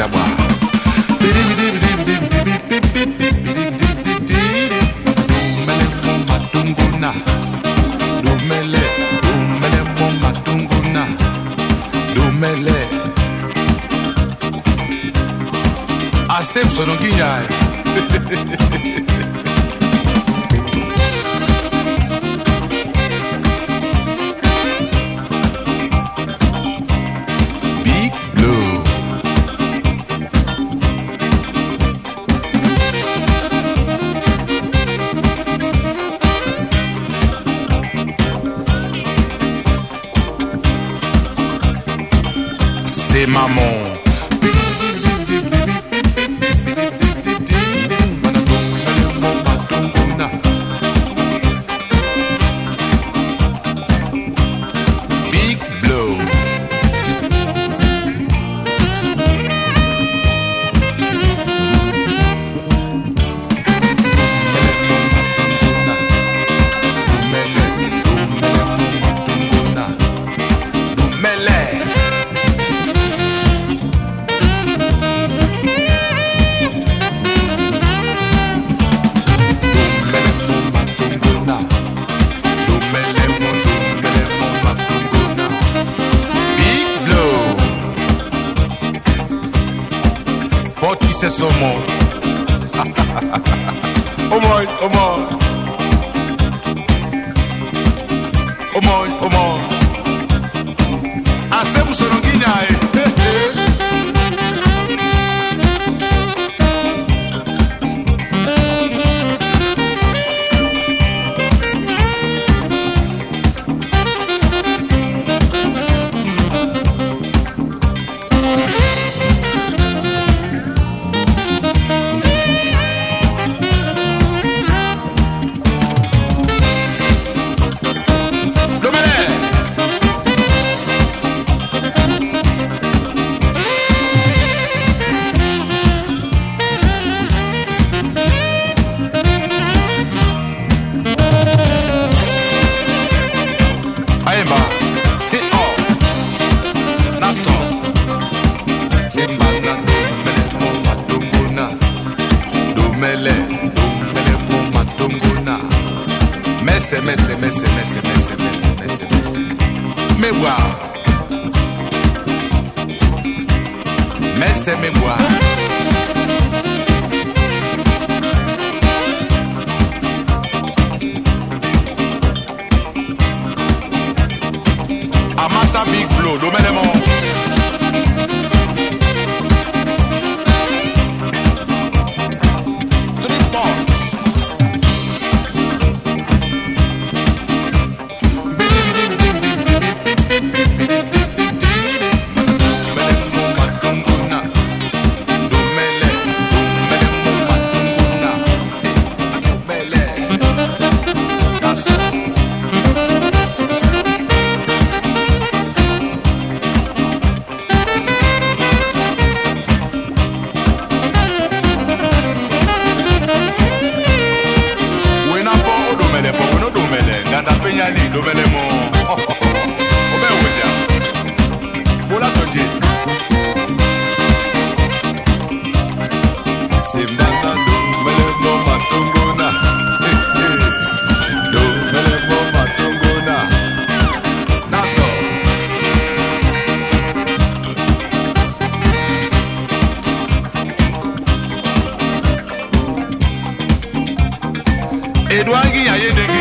ngaba dumele monga tunguna dumele dumele monga tunguna dumele asem sononginyae des mamans. c'est son mot. oh moi, oh o Oh moi, oh moi. Hacemos soronguinha, eh. mese mese mese mese mese meboa mese meboa edwagi yayedege